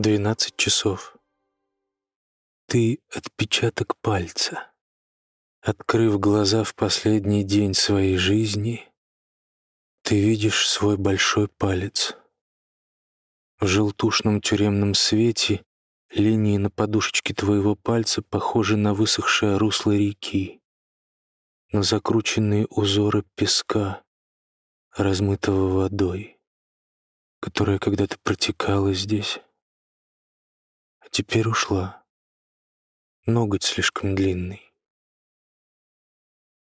Двенадцать часов. Ты — отпечаток пальца. Открыв глаза в последний день своей жизни, ты видишь свой большой палец. В желтушном тюремном свете линии на подушечке твоего пальца похожи на высохшее русло реки, на закрученные узоры песка, размытого водой, которая когда-то протекала здесь а теперь ушла. Ноготь слишком длинный.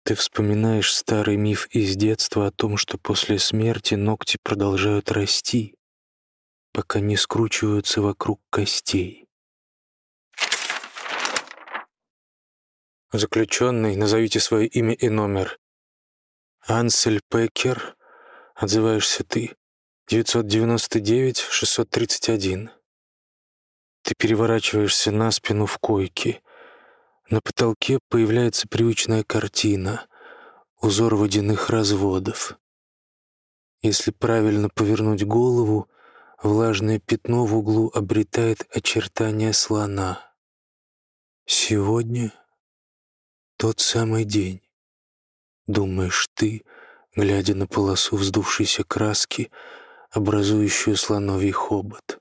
Ты вспоминаешь старый миф из детства о том, что после смерти ногти продолжают расти, пока не скручиваются вокруг костей. Заключенный, назовите свое имя и номер. Ансель Пекер, отзываешься ты, 999-631. Ты переворачиваешься на спину в койке. На потолке появляется привычная картина — узор водяных разводов. Если правильно повернуть голову, влажное пятно в углу обретает очертания слона. Сегодня тот самый день, думаешь ты, глядя на полосу вздувшейся краски, образующую слоновий хобот.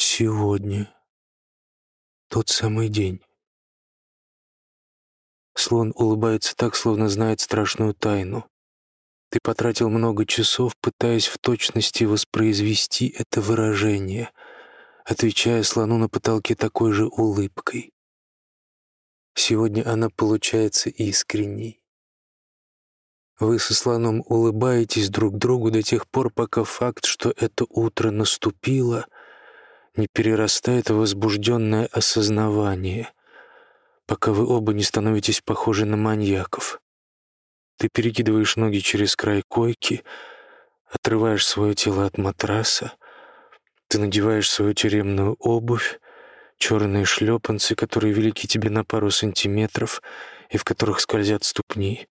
Сегодня. Тот самый день. Слон улыбается так, словно знает страшную тайну. Ты потратил много часов, пытаясь в точности воспроизвести это выражение, отвечая слону на потолке такой же улыбкой. Сегодня она получается искренней. Вы со слоном улыбаетесь друг другу до тех пор, пока факт, что это утро наступило — не перерастает в возбужденное осознавание, пока вы оба не становитесь похожи на маньяков. Ты перекидываешь ноги через край койки, отрываешь свое тело от матраса, ты надеваешь свою тюремную обувь, черные шлепанцы, которые велики тебе на пару сантиметров и в которых скользят ступни.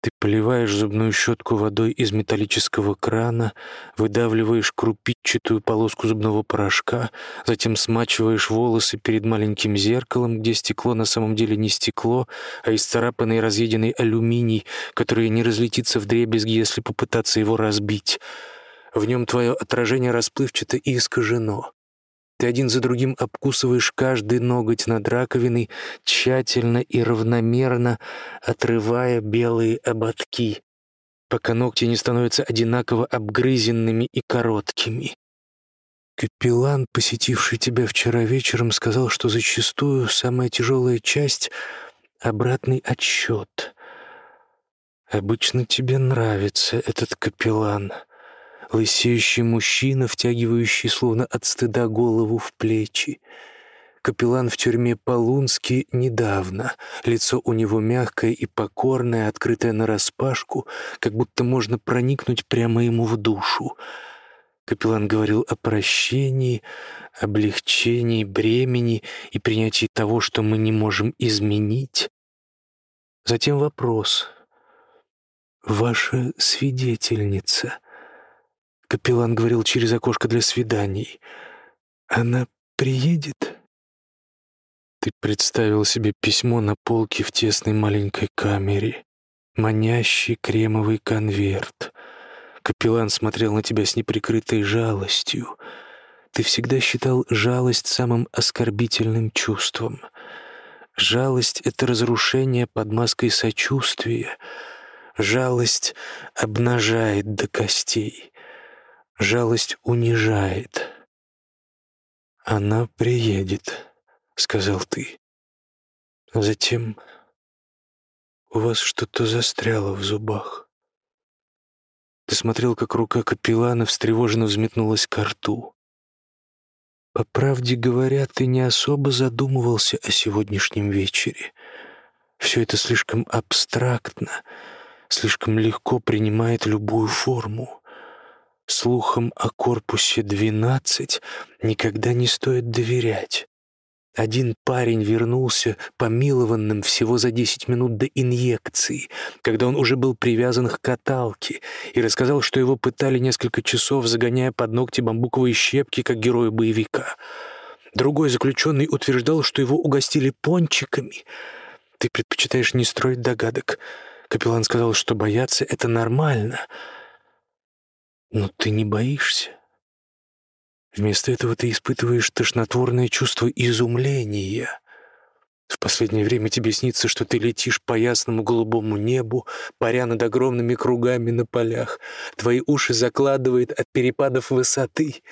Ты поливаешь зубную щетку водой из металлического крана, выдавливаешь крупичатую полоску зубного порошка, затем смачиваешь волосы перед маленьким зеркалом, где стекло на самом деле не стекло, а исцарапанный разъеденный алюминий, который не разлетится в дребезги, если попытаться его разбить. В нем твое отражение расплывчато и искажено. Ты один за другим обкусываешь каждый ноготь над раковиной, тщательно и равномерно отрывая белые ободки, пока ногти не становятся одинаково обгрызенными и короткими. Капеллан, посетивший тебя вчера вечером, сказал, что зачастую самая тяжелая часть — обратный отсчет. Обычно тебе нравится этот капеллан — лысеющий мужчина, втягивающий словно от стыда голову в плечи. Капеллан в тюрьме Полунский недавно. Лицо у него мягкое и покорное, открытое нараспашку, как будто можно проникнуть прямо ему в душу. Капеллан говорил о прощении, облегчении бремени и принятии того, что мы не можем изменить. Затем вопрос. «Ваша свидетельница», Капеллан говорил через окошко для свиданий. «Она приедет?» Ты представил себе письмо на полке в тесной маленькой камере, манящий кремовый конверт. Капеллан смотрел на тебя с неприкрытой жалостью. Ты всегда считал жалость самым оскорбительным чувством. Жалость — это разрушение под маской сочувствия. Жалость обнажает до костей. Жалость унижает. «Она приедет», — сказал ты. Затем у вас что-то застряло в зубах. Ты смотрел, как рука капеллана встревоженно взметнулась к рту. По правде говоря, ты не особо задумывался о сегодняшнем вечере. Все это слишком абстрактно, слишком легко принимает любую форму. Слухам о корпусе 12 никогда не стоит доверять. Один парень вернулся помилованным всего за десять минут до инъекции, когда он уже был привязан к каталке, и рассказал, что его пытали несколько часов, загоняя под ногти бамбуковые щепки, как героя боевика. Другой заключенный утверждал, что его угостили пончиками. Ты предпочитаешь не строить догадок. Капеллан сказал, что бояться — это нормально. Но ты не боишься. Вместо этого ты испытываешь тошнотворное чувство изумления. В последнее время тебе снится, что ты летишь по ясному голубому небу, паря над огромными кругами на полях. Твои уши закладывает от перепадов высоты.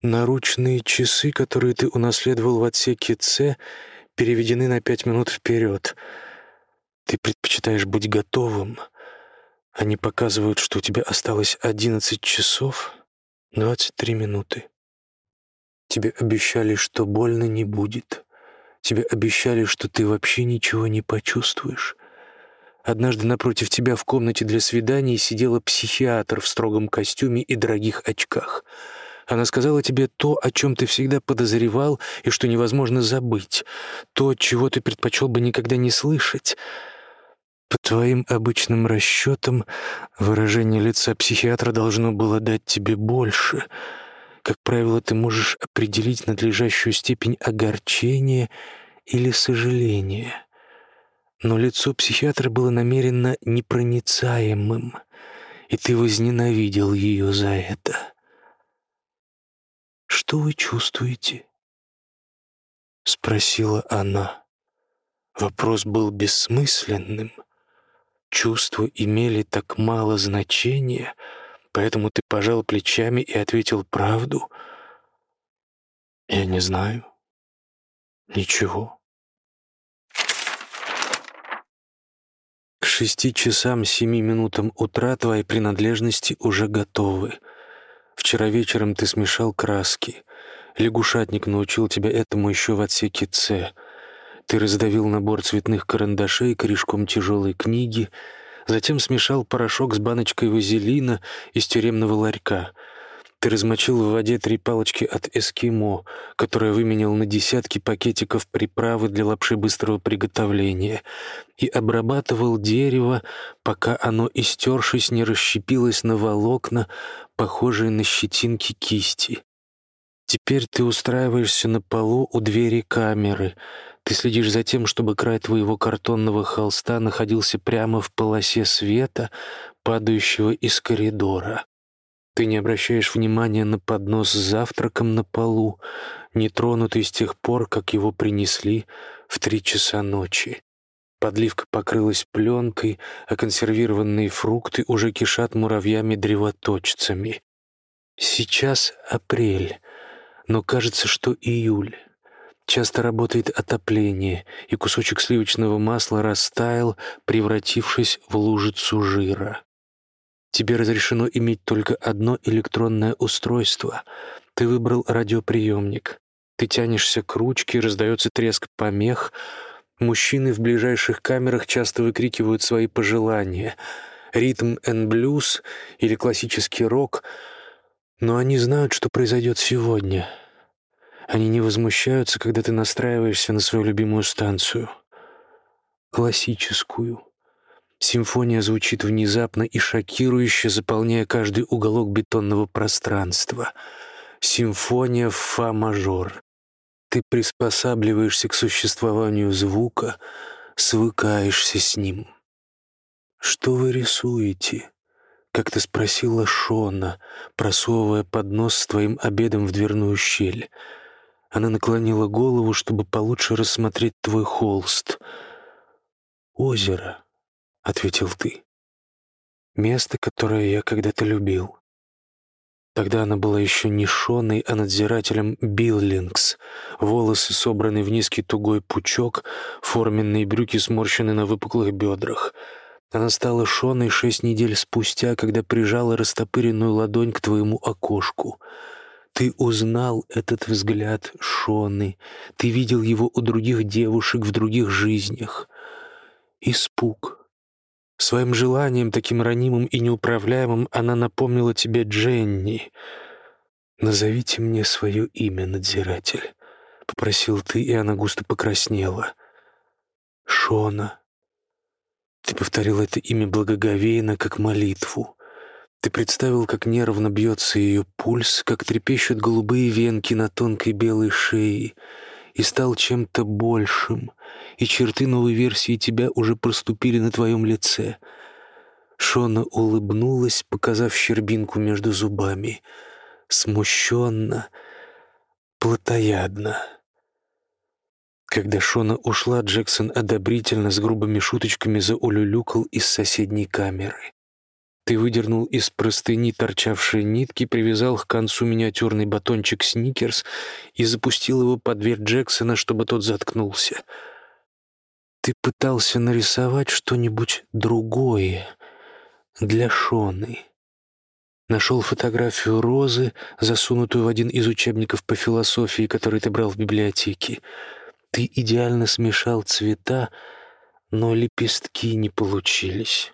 Наручные часы, которые ты унаследовал в отсеке С, переведены на пять минут вперед. Ты предпочитаешь быть готовым — они показывают, что у тебя осталось 11 часов 23 минуты. Тебе обещали, что больно не будет. Тебе обещали, что ты вообще ничего не почувствуешь. Однажды напротив тебя в комнате для свиданий сидела психиатр в строгом костюме и дорогих очках. Она сказала тебе то, о чем ты всегда подозревал и что невозможно забыть, то, чего ты предпочел бы никогда не слышать — по твоим обычным расчетам, выражение лица психиатра должно было дать тебе больше. Как правило, ты можешь определить надлежащую степень огорчения или сожаления. Но лицо психиатра было намеренно непроницаемым, и ты возненавидел ее за это. «Что вы чувствуете?» — спросила она. Вопрос был бессмысленным — чувства имели так мало значения, поэтому ты пожал плечами и ответил правду? Я не знаю. Ничего. К шести часам семи минутам утра твои принадлежности уже готовы. Вчера вечером ты смешал краски. Лягушатник научил тебя этому еще в отсеке «С». Ты раздавил набор цветных карандашей корешком тяжелой книги, затем смешал порошок с баночкой вазелина из тюремного ларька. Ты размочил в воде три палочки от эскимо, которые выменял на десятки пакетиков приправы для лапши быстрого приготовления, и обрабатывал дерево, пока оно, истершись, не расщепилось на волокна, похожие на щетинки кисти. Теперь ты устраиваешься на полу у двери камеры — ты следишь за тем, чтобы край твоего картонного холста находился прямо в полосе света, падающего из коридора. Ты не обращаешь внимания на поднос с завтраком на полу, не тронутый с тех пор, как его принесли в три часа ночи. Подливка покрылась пленкой, а консервированные фрукты уже кишат муравьями-древоточцами. Сейчас апрель, но кажется, что июль. Часто работает отопление, и кусочек сливочного масла растаял, превратившись в лужицу жира. Тебе разрешено иметь только одно электронное устройство. Ты выбрал радиоприемник. Ты тянешься к ручке, раздается треск помех. Мужчины в ближайших камерах часто выкрикивают свои пожелания. Ритм and блюз или классический рок. Но они знают, что произойдет сегодня — они не возмущаются, когда ты настраиваешься на свою любимую станцию. Классическую. Симфония звучит внезапно и шокирующе, заполняя каждый уголок бетонного пространства. Симфония в фа-мажор. Ты приспосабливаешься к существованию звука, свыкаешься с ним. «Что вы рисуете?» — как-то спросила Шона, просовывая поднос с твоим обедом в дверную щель — она наклонила голову, чтобы получше рассмотреть твой холст. «Озеро», — ответил ты. «Место, которое я когда-то любил». Тогда она была еще не Шоной, а надзирателем Биллингс. Волосы собраны в низкий тугой пучок, форменные брюки сморщены на выпуклых бедрах. Она стала Шоной шесть недель спустя, когда прижала растопыренную ладонь к твоему окошку — ты узнал этот взгляд Шоны. Ты видел его у других девушек в других жизнях. Испуг. Своим желанием, таким ранимым и неуправляемым, она напомнила тебе Дженни. «Назовите мне свое имя, надзиратель», — попросил ты, и она густо покраснела. «Шона». Ты повторил это имя благоговейно, как молитву. Ты представил, как нервно бьется ее пульс, как трепещут голубые венки на тонкой белой шее, и стал чем-то большим, и черты новой версии тебя уже проступили на твоем лице. Шона улыбнулась, показав щербинку между зубами, смущенно, плотоядно. Когда Шона ушла, Джексон одобрительно с грубыми шуточками заулюлюкал из соседней камеры. Ты выдернул из простыни торчавшие нитки, привязал к концу миниатюрный батончик «Сникерс» и запустил его под дверь Джексона, чтобы тот заткнулся. Ты пытался нарисовать что-нибудь другое для Шоны. Нашел фотографию розы, засунутую в один из учебников по философии, который ты брал в библиотеке. Ты идеально смешал цвета, но лепестки не получились.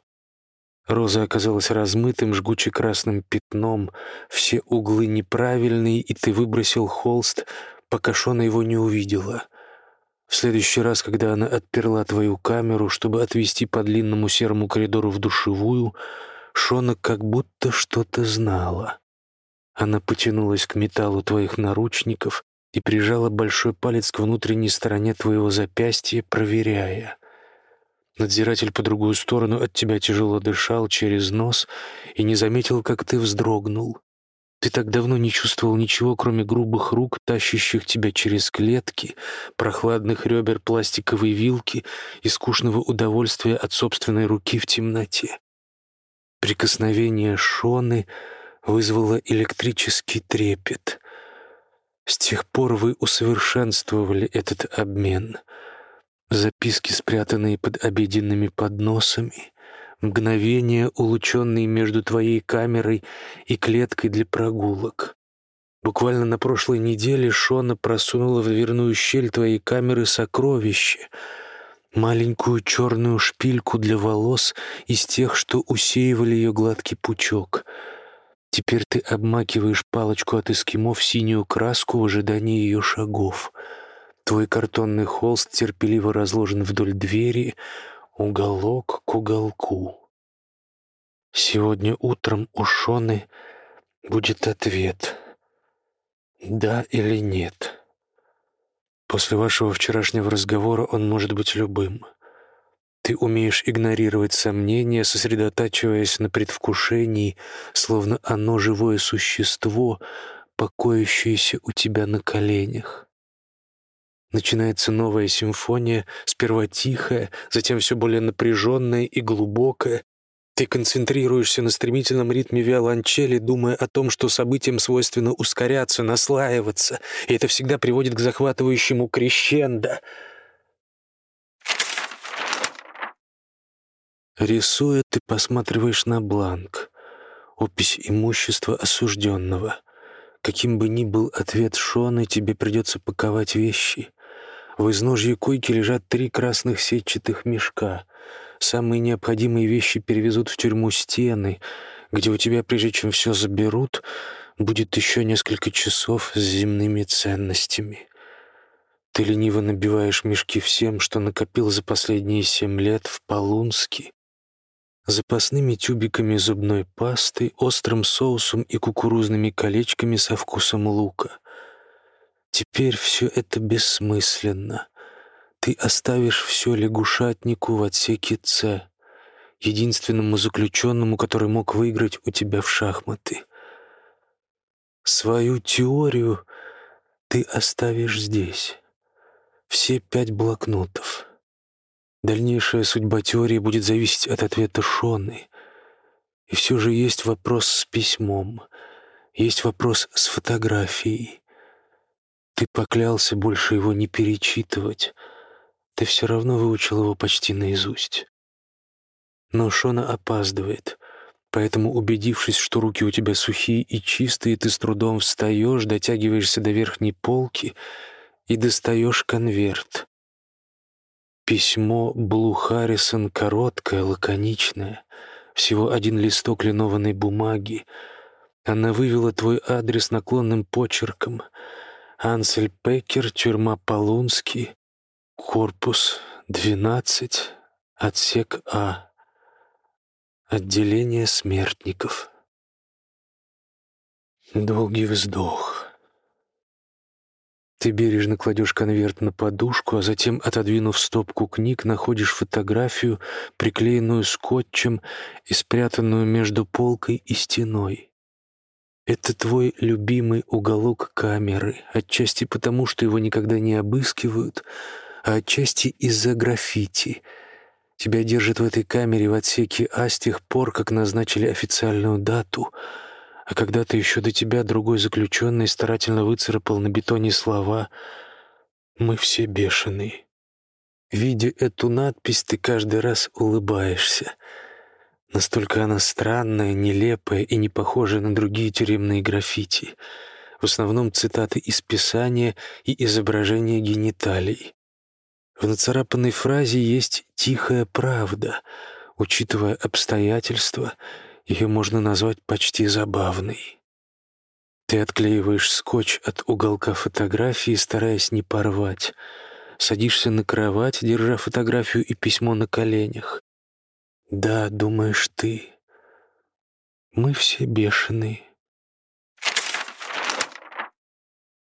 Роза оказалась размытым, жгуче-красным пятном, все углы неправильные, и ты выбросил холст, пока Шона его не увидела. В следующий раз, когда она отперла твою камеру, чтобы отвести по длинному серому коридору в душевую, Шона как будто что-то знала. Она потянулась к металлу твоих наручников и прижала большой палец к внутренней стороне твоего запястья, проверяя — Надзиратель по другую сторону от тебя тяжело дышал через нос и не заметил, как ты вздрогнул. Ты так давно не чувствовал ничего, кроме грубых рук, тащащих тебя через клетки, прохладных ребер пластиковой вилки и скучного удовольствия от собственной руки в темноте. Прикосновение Шоны вызвало электрический трепет. С тех пор вы усовершенствовали этот обмен — записки, спрятанные под обеденными подносами, мгновения, улученные между твоей камерой и клеткой для прогулок. Буквально на прошлой неделе Шона просунула в дверную щель твоей камеры сокровище — маленькую черную шпильку для волос из тех, что усеивали ее гладкий пучок. Теперь ты обмакиваешь палочку от эскимо в синюю краску в ожидании ее шагов — Твой картонный холст терпеливо разложен вдоль двери, уголок к уголку. Сегодня утром у Шоны будет ответ «да» или «нет». После вашего вчерашнего разговора он может быть любым. Ты умеешь игнорировать сомнения, сосредотачиваясь на предвкушении, словно оно живое существо, покоящееся у тебя на коленях. Начинается новая симфония, сперва тихая, затем все более напряженная и глубокая. Ты концентрируешься на стремительном ритме виолончели, думая о том, что событиям свойственно ускоряться, наслаиваться, и это всегда приводит к захватывающему крещендо. Рисуя, ты посматриваешь на бланк, опись имущества осужденного. Каким бы ни был ответ Шоны, тебе придется паковать вещи. В изножье койки лежат три красных сетчатых мешка. Самые необходимые вещи перевезут в тюрьму стены, где у тебя, прежде чем все заберут, будет еще несколько часов с земными ценностями. Ты лениво набиваешь мешки всем, что накопил за последние семь лет в Полунске, запасными тюбиками зубной пасты, острым соусом и кукурузными колечками со вкусом лука — Теперь все это бессмысленно. Ты оставишь все лягушатнику в отсеке С, единственному заключенному, который мог выиграть у тебя в шахматы. Свою теорию ты оставишь здесь. Все пять блокнотов. Дальнейшая судьба теории будет зависеть от ответа Шоны. И все же есть вопрос с письмом, есть вопрос с фотографией. Ты поклялся больше его не перечитывать. Ты все равно выучил его почти наизусть. Но Шона опаздывает, поэтому, убедившись, что руки у тебя сухие и чистые, ты с трудом встаешь, дотягиваешься до верхней полки и достаешь конверт. Письмо Блу Харрисон короткое, лаконичное, всего один листок линованной бумаги, Она вывела твой адрес наклонным почерком. Ансель Пекер, тюрьма Полунский, корпус 12, отсек А. Отделение смертников. Долгий вздох. Ты бережно кладешь конверт на подушку, а затем, отодвинув стопку книг, находишь фотографию, приклеенную скотчем и спрятанную между полкой и стеной. Это твой любимый уголок камеры, отчасти потому, что его никогда не обыскивают, а отчасти из-за граффити. Тебя держат в этой камере в отсеке А с тех пор, как назначили официальную дату — а когда-то еще до тебя другой заключенный старательно выцарапал на бетоне слова «Мы все бешеные». Видя эту надпись, ты каждый раз улыбаешься. Настолько она странная, нелепая и не похожая на другие тюремные граффити. В основном цитаты из Писания и изображения гениталий. В нацарапанной фразе есть «тихая правда», учитывая обстоятельства — ее можно назвать почти забавной. Ты отклеиваешь скотч от уголка фотографии, стараясь не порвать. Садишься на кровать, держа фотографию и письмо на коленях. Да, думаешь ты, мы все бешеные.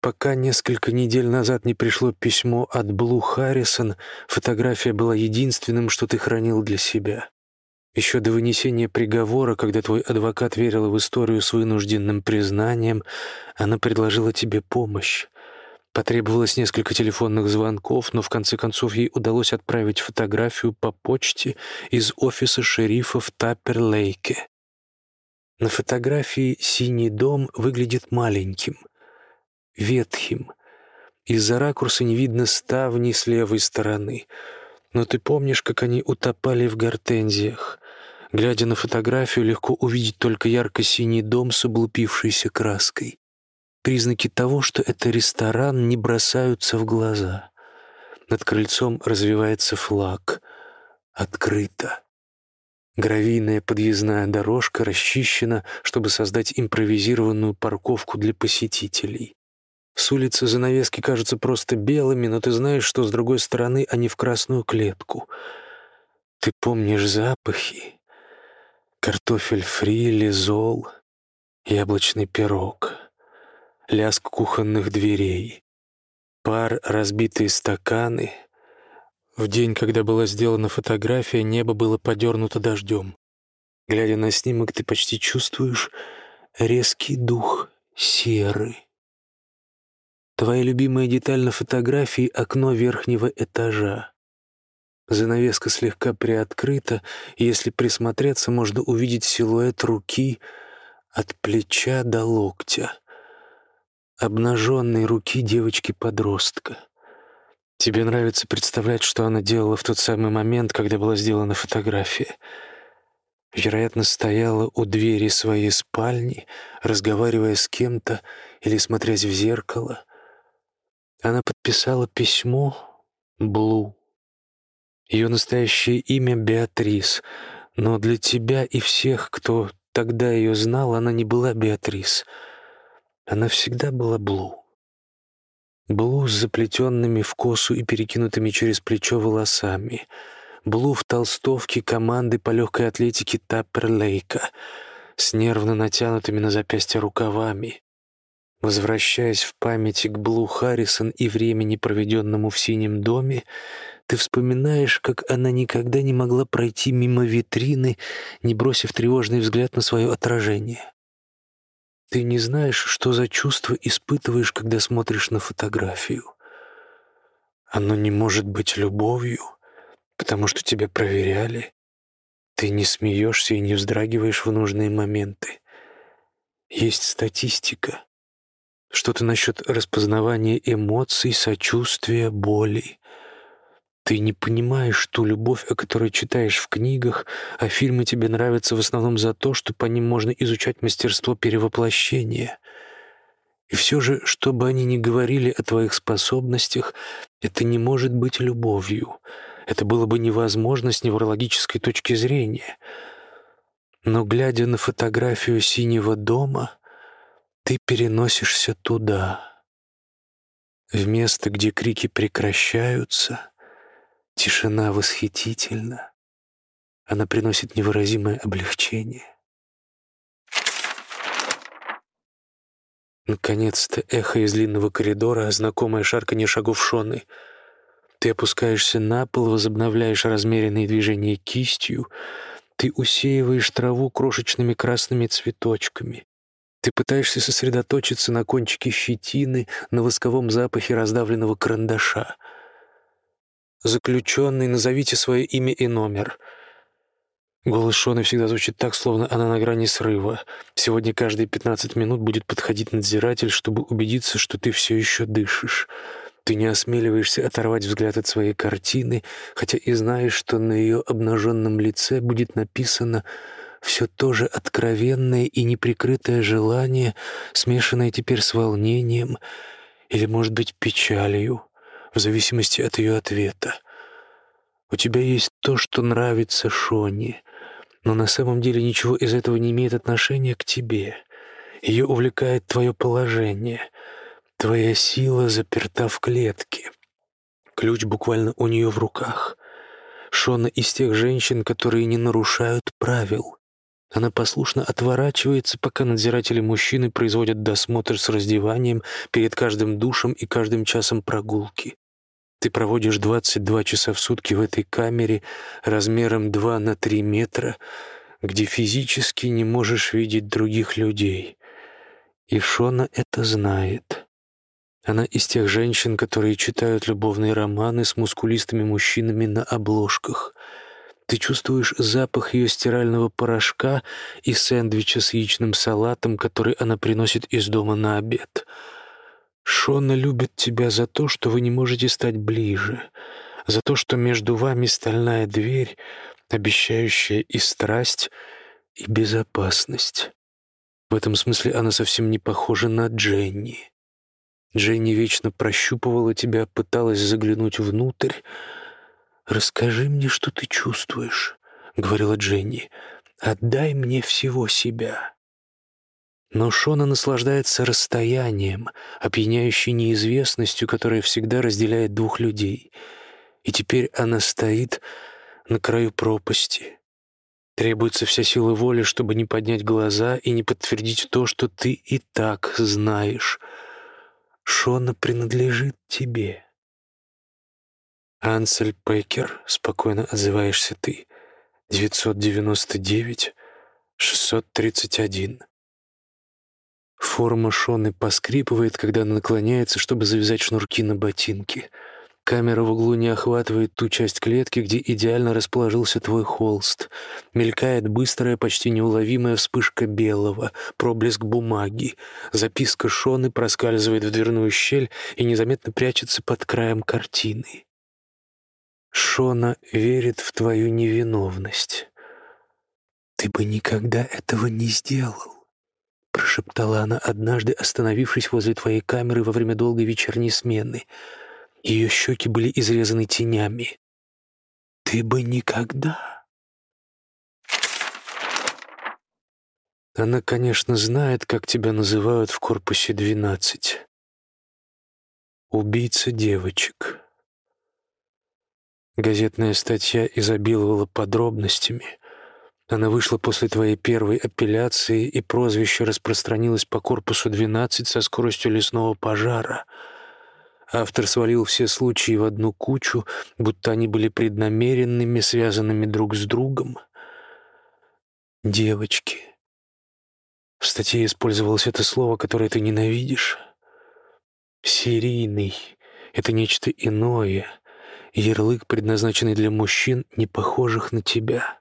Пока несколько недель назад не пришло письмо от Блу Харрисон, фотография была единственным, что ты хранил для себя. Еще до вынесения приговора, когда твой адвокат верила в историю с вынужденным признанием, она предложила тебе помощь. Потребовалось несколько телефонных звонков, но в конце концов ей удалось отправить фотографию по почте из офиса шерифа в Таппер-Лейке. На фотографии синий дом выглядит маленьким, ветхим. Из-за ракурса не видно ставни с левой стороны, но ты помнишь, как они утопали в гортензиях. Глядя на фотографию, легко увидеть только ярко-синий дом с облупившейся краской. Признаки того, что это ресторан, не бросаются в глаза. Над крыльцом развивается флаг. Открыто. Гравийная подъездная дорожка расчищена, чтобы создать импровизированную парковку для посетителей. С улицы занавески кажутся просто белыми, но ты знаешь, что с другой стороны они в красную клетку. Ты помнишь запахи, Картофель фри, лизол, яблочный пирог, лязг кухонных дверей, пар, разбитые стаканы. В день, когда была сделана фотография, небо было подернуто дождем. Глядя на снимок, ты почти чувствуешь резкий дух серы. Твоя любимая деталь на фотографии — окно верхнего этажа. Занавеска слегка приоткрыта, и если присмотреться, можно увидеть силуэт руки от плеча до локтя. Обнаженной руки девочки-подростка. Тебе нравится представлять, что она делала в тот самый момент, когда была сделана фотография. Вероятно, стояла у двери своей спальни, разговаривая с кем-то или смотрясь в зеркало. Она подписала письмо «Блу». Ее настоящее имя — Беатрис, но для тебя и всех, кто тогда ее знал, она не была Беатрис. Она всегда была Блу. Блу с заплетенными в косу и перекинутыми через плечо волосами. Блу в толстовке команды по легкой атлетике Таппер-Лейка с нервно натянутыми на запястье рукавами. Возвращаясь в памяти к Блу Харрисон и времени, проведенному в синем доме, ты вспоминаешь, как она никогда не могла пройти мимо витрины, не бросив тревожный взгляд на свое отражение. Ты не знаешь, что за чувство испытываешь, когда смотришь на фотографию. Оно не может быть любовью, потому что тебя проверяли. Ты не смеешься и не вздрагиваешь в нужные моменты. Есть статистика. Что-то насчет распознавания эмоций, сочувствия, боли. Ты не понимаешь ту любовь, о которой читаешь в книгах, а фильмы тебе нравятся в основном за то, что по ним можно изучать мастерство перевоплощения. И все же, что бы они ни говорили о твоих способностях, это не может быть любовью. Это было бы невозможно с неврологической точки зрения. Но, глядя на фотографию синего дома, Ты переносишься туда, в место, где крики прекращаются, тишина восхитительна. Она приносит невыразимое облегчение. Наконец-то эхо из длинного коридора, знакомое шарканье шагов Шоны. Ты опускаешься на пол, возобновляешь размеренные движения кистью. Ты усеиваешь траву крошечными красными цветочками. Ты пытаешься сосредоточиться на кончике щетины, на восковом запахе раздавленного карандаша. Заключенный, назовите свое имя и номер — Голос Шоны всегда звучит так, словно она на грани срыва. Сегодня каждые 15 минут будет подходить надзиратель, чтобы убедиться, что ты все еще дышишь. Ты не осмеливаешься оторвать взгляд от своей картины, хотя и знаешь, что на ее обнаженном лице будет написано все то же откровенное и неприкрытое желание, смешанное теперь с волнением или, может быть, печалью, в зависимости от ее ответа. У тебя есть то, что нравится Шоне, но на самом деле ничего из этого не имеет отношения к тебе. Ее увлекает твое положение. Твоя сила заперта в клетке. Ключ буквально у нее в руках. Шона из тех женщин, которые не нарушают правил. Она послушно отворачивается, пока надзиратели мужчины производят досмотр с раздеванием перед каждым душем и каждым часом прогулки. Ты проводишь 22 часа в сутки в этой камере размером 2 на 3 метра, где физически не можешь видеть других людей. И Шона это знает. Она из тех женщин, которые читают любовные романы с мускулистыми мужчинами на обложках. Ты чувствуешь запах ее стирального порошка и сэндвича с яичным салатом, который она приносит из дома на обед — Шона любит тебя за то, что вы не можете стать ближе, за то, что между вами стальная дверь, обещающая и страсть, и безопасность. В этом смысле она совсем не похожа на Дженни. Дженни вечно прощупывала тебя, пыталась заглянуть внутрь. «Расскажи мне, что ты чувствуешь», — говорила Дженни. «Отдай мне всего себя». Но Шона наслаждается расстоянием, опьяняющей неизвестностью, которая всегда разделяет двух людей. И теперь она стоит на краю пропасти. Требуется вся сила воли, чтобы не поднять глаза и не подтвердить то, что ты и так знаешь. Шона принадлежит тебе. Ансель Пекер, спокойно отзываешься ты. 999 631. Форма Шоны поскрипывает, когда она наклоняется, чтобы завязать шнурки на ботинке. Камера в углу не охватывает ту часть клетки, где идеально расположился твой холст. Мелькает быстрая, почти неуловимая вспышка белого, проблеск бумаги. Записка Шоны проскальзывает в дверную щель и незаметно прячется под краем картины. Шона верит в твою невиновность. Ты бы никогда этого не сделал прошептала она однажды, остановившись возле твоей камеры во время долгой вечерней смены. Ее щеки были изрезаны тенями. «Ты бы никогда...» Она, конечно, знает, как тебя называют в корпусе 12. Убийца девочек. Газетная статья изобиловала подробностями — она вышла после твоей первой апелляции, и прозвище распространилось по корпусу 12 со скоростью лесного пожара. Автор свалил все случаи в одну кучу, будто они были преднамеренными, связанными друг с другом. Девочки. В статье использовалось это слово, которое ты ненавидишь. Серийный — это нечто иное, ярлык, предназначенный для мужчин, не похожих на тебя.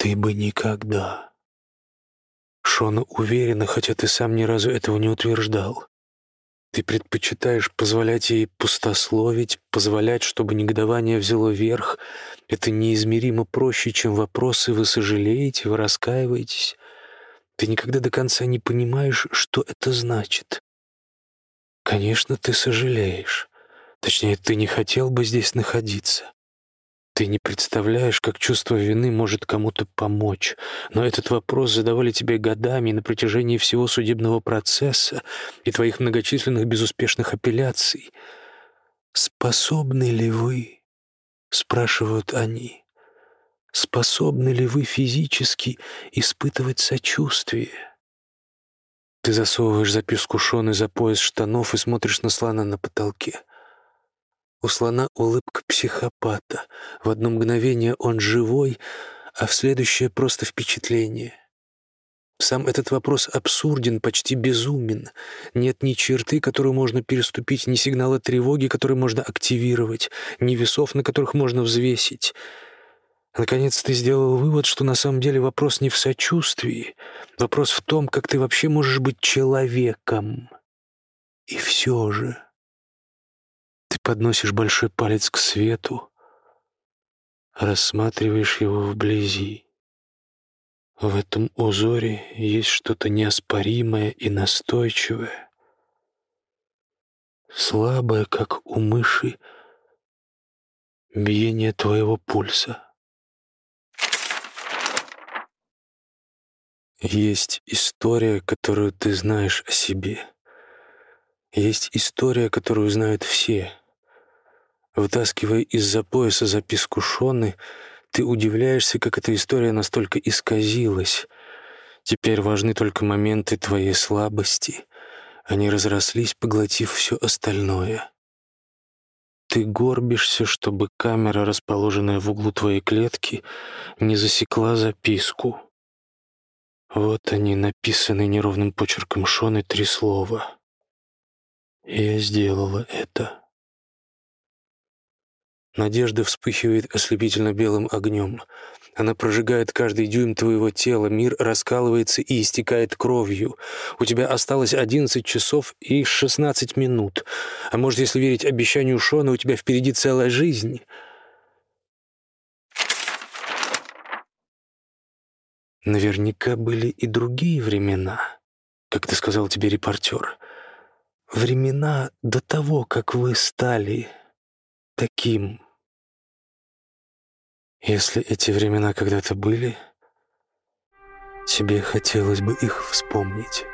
Ты бы никогда. Шона уверена, хотя ты сам ни разу этого не утверждал. Ты предпочитаешь позволять ей пустословить, позволять, чтобы негодование взяло верх. Это неизмеримо проще, чем вопросы «Вы сожалеете? Вы раскаиваетесь?» Ты никогда до конца не понимаешь, что это значит. Конечно, ты сожалеешь. Точнее, ты не хотел бы здесь находиться. Ты не представляешь, как чувство вины может кому-то помочь. Но этот вопрос задавали тебе годами на протяжении всего судебного процесса и твоих многочисленных безуспешных апелляций. «Способны ли вы?» — спрашивают они. «Способны ли вы физически испытывать сочувствие?» Ты засовываешь записку Шоны за пояс штанов и смотришь на слона на потолке. У слона улыбка психопата. В одно мгновение он живой, а в следующее просто впечатление. Сам этот вопрос абсурден, почти безумен. Нет ни черты, которую можно переступить, ни сигнала тревоги, который можно активировать, ни весов, на которых можно взвесить. Наконец ты сделал вывод, что на самом деле вопрос не в сочувствии. Вопрос в том, как ты вообще можешь быть человеком. И все же... Подносишь большой палец к свету, рассматриваешь его вблизи. В этом узоре есть что-то неоспоримое и настойчивое, слабое, как у мыши, биение твоего пульса. Есть история, которую ты знаешь о себе. Есть история, которую знают все. Вытаскивая из-за пояса записку Шоны, ты удивляешься, как эта история настолько исказилась. Теперь важны только моменты твоей слабости. Они разрослись, поглотив все остальное. Ты горбишься, чтобы камера, расположенная в углу твоей клетки, не засекла записку. Вот они, написаны неровным почерком Шоны три слова. Я сделала это. Надежда вспыхивает ослепительно белым огнем. Она прожигает каждый дюйм твоего тела, мир раскалывается и истекает кровью. У тебя осталось 11 часов и 16 минут. А может, если верить обещанию Шона, у тебя впереди целая жизнь. Наверняка были и другие времена, как ты сказал тебе репортер. Времена до того, как вы стали таким. Если эти времена когда-то были, тебе хотелось бы их вспомнить.